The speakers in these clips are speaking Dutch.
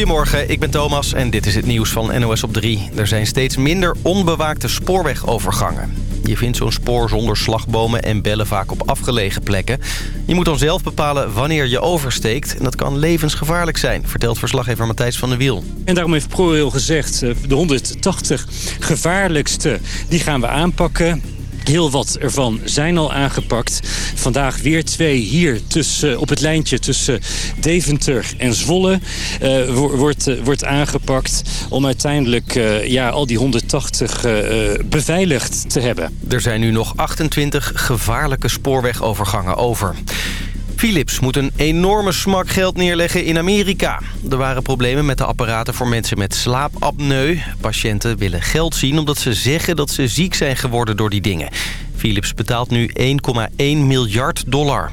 Goedemorgen, ik ben Thomas en dit is het nieuws van NOS op 3. Er zijn steeds minder onbewaakte spoorwegovergangen. Je vindt zo'n spoor zonder slagbomen en bellen vaak op afgelegen plekken. Je moet dan zelf bepalen wanneer je oversteekt. En dat kan levensgevaarlijk zijn, vertelt verslaggever Matthijs van der Wiel. En daarom heeft ProRail gezegd, eh, de 180 gevaarlijkste, die gaan we aanpakken. Heel wat ervan zijn al aangepakt. Vandaag weer twee hier tussen, op het lijntje tussen Deventer en Zwolle uh, wordt, uh, wordt aangepakt... om uiteindelijk uh, ja, al die 180 beveiligd te hebben. Er zijn nu nog 28 gevaarlijke spoorwegovergangen over. Philips moet een enorme smak geld neerleggen in Amerika. Er waren problemen met de apparaten voor mensen met slaapapneu. Patiënten willen geld zien omdat ze zeggen dat ze ziek zijn geworden door die dingen. Philips betaalt nu 1,1 miljard dollar.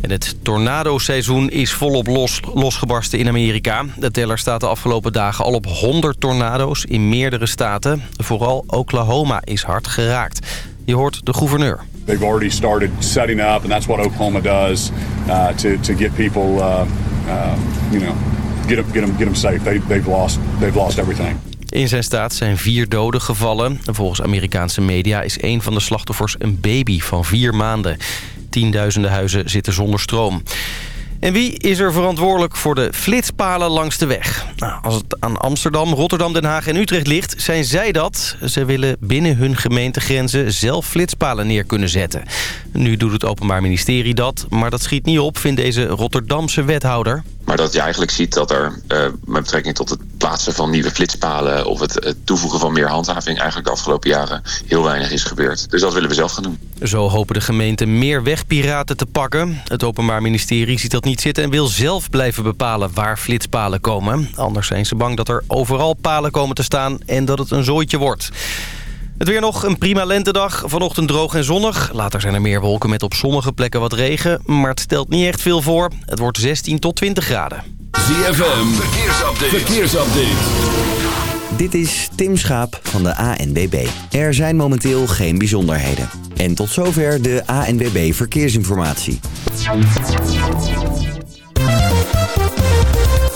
En het tornadoseizoen is volop los, losgebarsten in Amerika. De teller staat de afgelopen dagen al op 100 tornado's in meerdere staten. Vooral Oklahoma is hard geraakt. Je hoort de gouverneur. They've already started setting up, and that's what Oklahoma does uh, to to get people, uh, uh, you know, get them, get them, get them safe. They, they've lost, they've lost everything. In zijn staat zijn vier doden gevallen. Volgens Amerikaanse media is een van de slachtoffers een baby van vier maanden. Tienduizenden huizen zitten zonder stroom. En wie is er verantwoordelijk voor de flitspalen langs de weg? Nou, als het aan Amsterdam, Rotterdam, Den Haag en Utrecht ligt, zijn zij dat. Ze willen binnen hun gemeentegrenzen zelf flitspalen neer kunnen zetten. Nu doet het Openbaar Ministerie dat, maar dat schiet niet op, vindt deze Rotterdamse wethouder. Maar dat je eigenlijk ziet dat er uh, met betrekking tot het plaatsen van nieuwe flitspalen... of het, het, toevoegen van meer handhaving eigenlijk de afgelopen jaren heel weinig is gebeurd. Dus dat willen we zelf gaan doen. Zo hopen de gemeenten meer wegpiraten te pakken. Het Openbaar Ministerie ziet dat niet zitten en wil zelf blijven bepalen waar flitspalen komen. Anders zijn ze bang dat er overal palen komen te staan en dat het een zooitje wordt. Het weer nog een prima lentedag. Vanochtend droog en zonnig. Later zijn er meer wolken met op sommige plekken wat regen. Maar het stelt niet echt veel voor. Het wordt 16 tot 20 graden. ZFM, verkeersupdate. verkeersupdate. Dit is Tim Schaap van de ANBB. Er zijn momenteel geen bijzonderheden. En tot zover de ANBB Verkeersinformatie.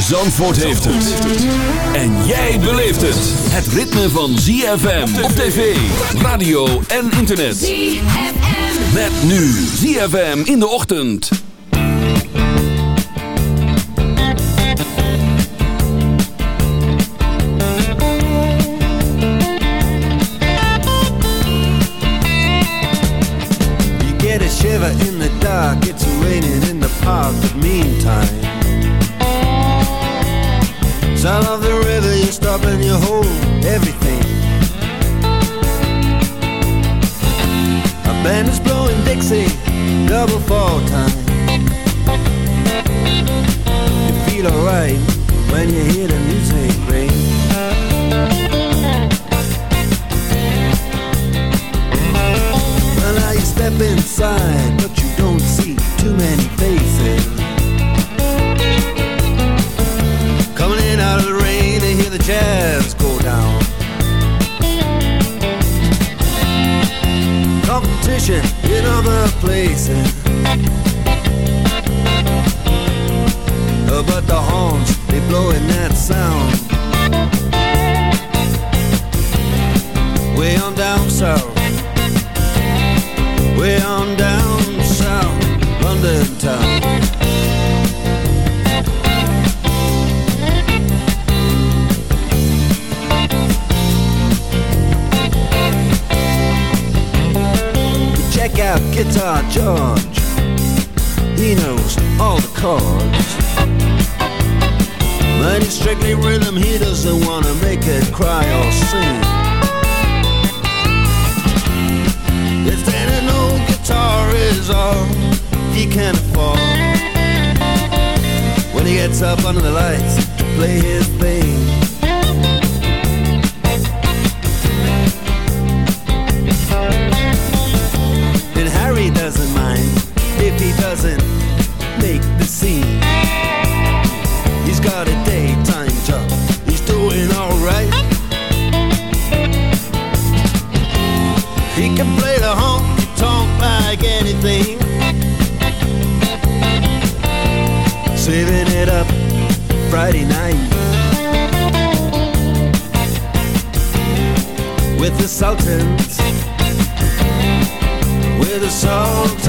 Zandvoort heeft het. En jij beleeft het. Het ritme van ZFM op tv, radio en internet. ZFM. Met nu ZFM in de ochtend. You get a shiver in the dark, it's raining in the park, but meantime Sound of the river, you stop and you hold everything. A band is blowing Dixie, double fall time. You feel alright when you hear the the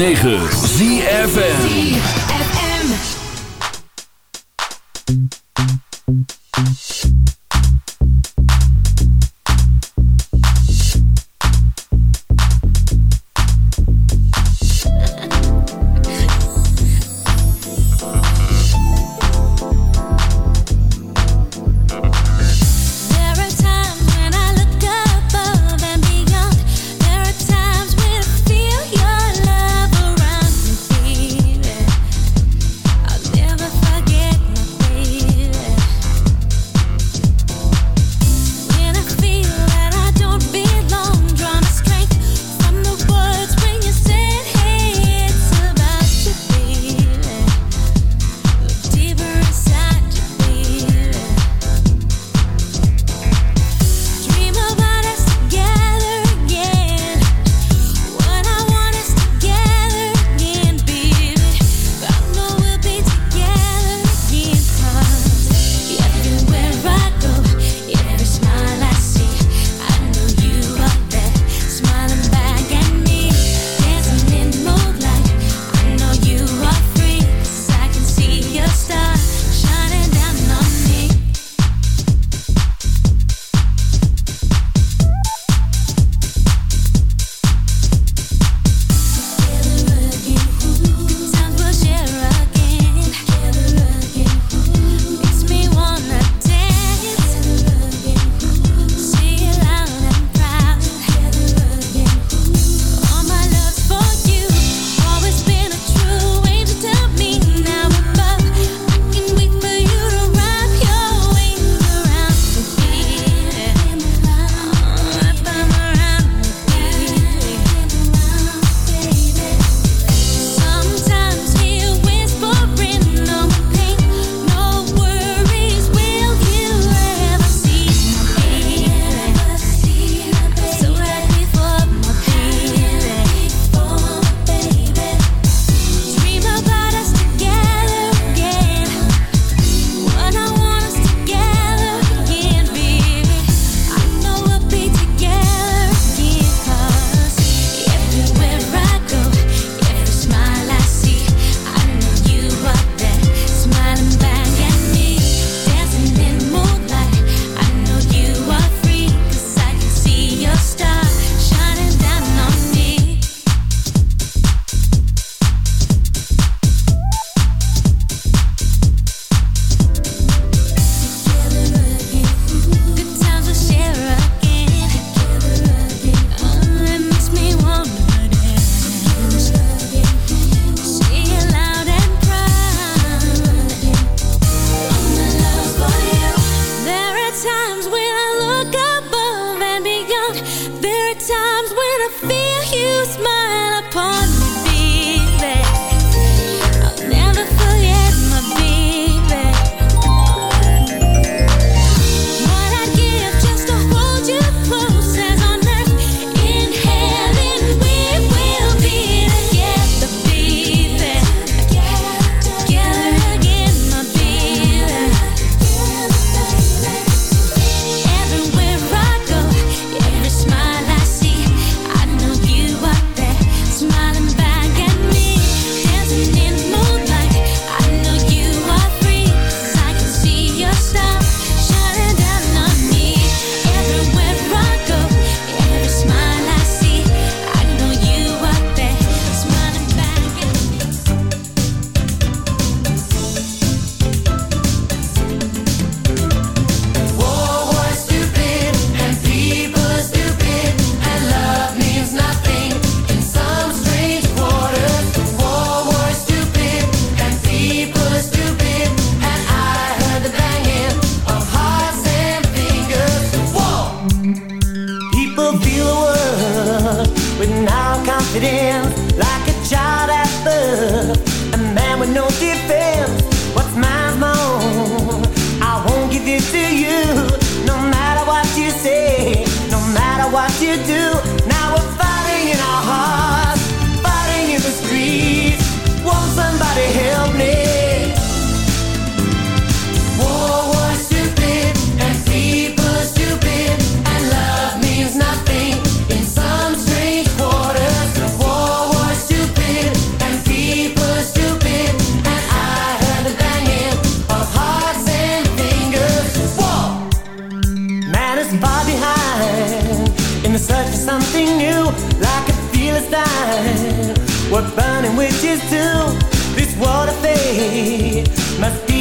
9.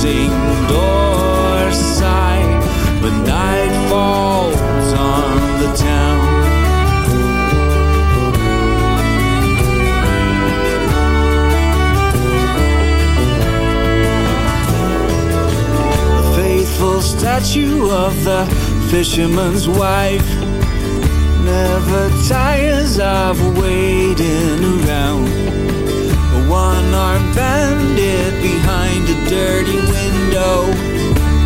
closing doors sigh, but night falls on the town. The faithful statue of the fisherman's wife never tires of waiting around unarmed bandit behind a dirty window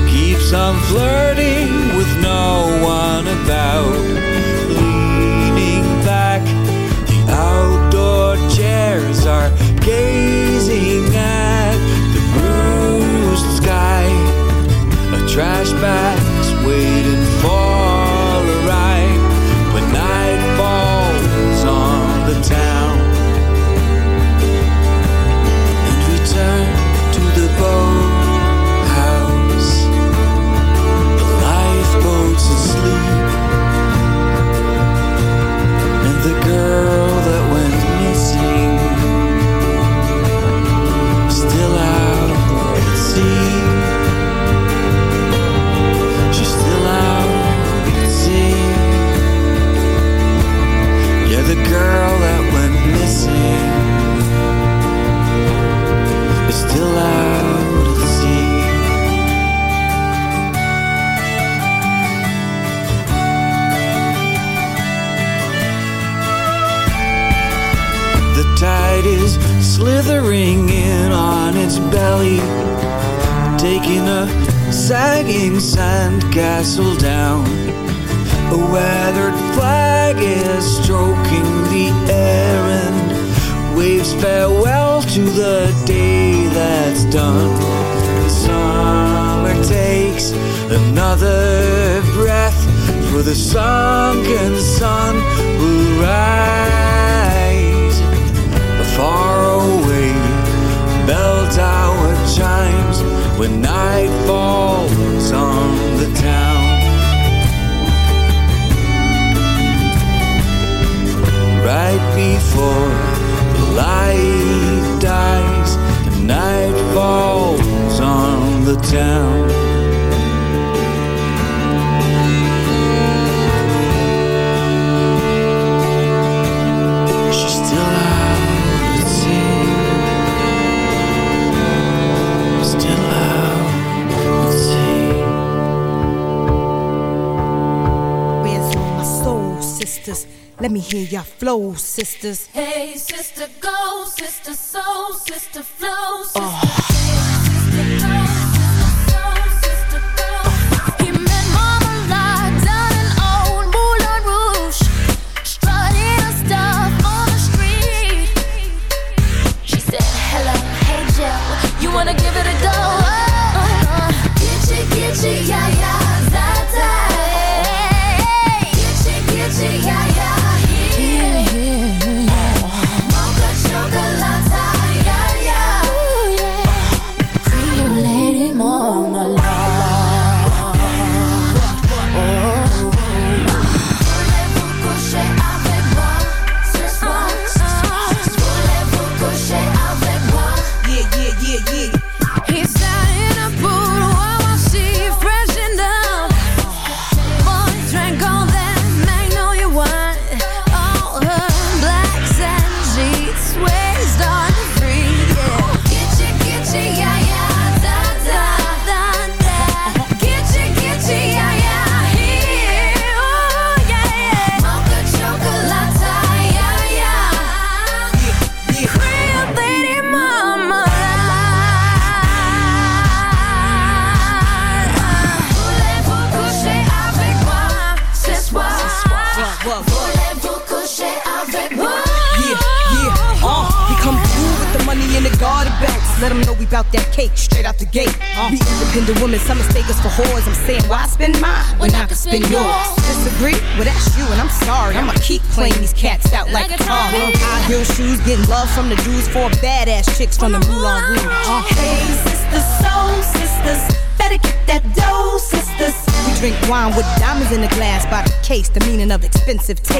keeps on flirting with no one about. Leaning back, the outdoor chairs are gazing at the bruised sky. A trash bag's waiting for. Sisters. Hey,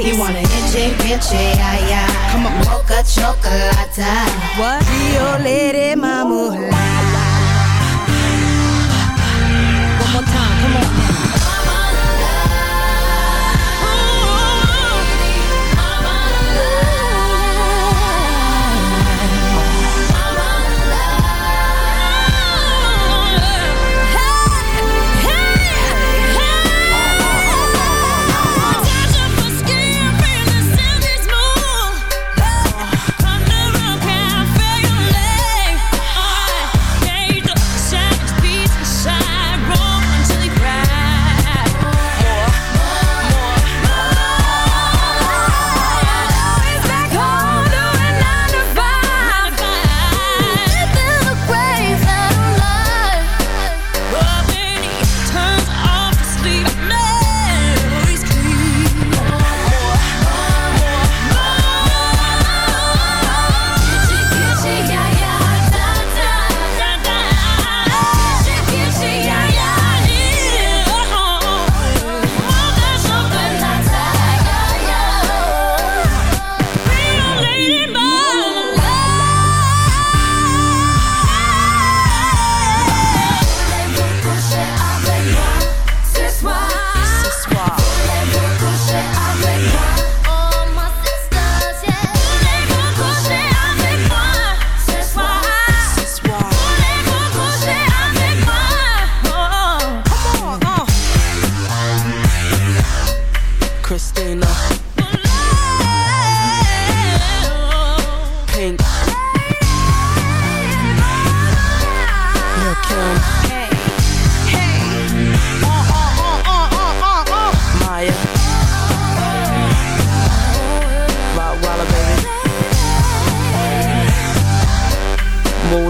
He You want it.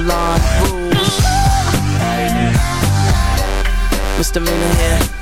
Moulin Rouge. Misdemeanor here.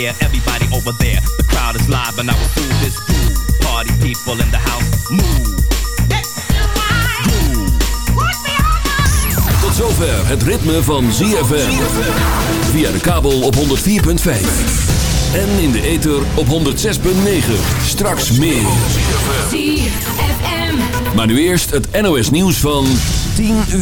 Here, everybody over there. The crowd is live and I will do this groove. Party people in the house, move. Tot zover het ritme van ZFM. Via de kabel op 104.5. En in de ether op 106.9. Straks meer. ZFM. Maar nu eerst het NOS nieuws van 10 uur.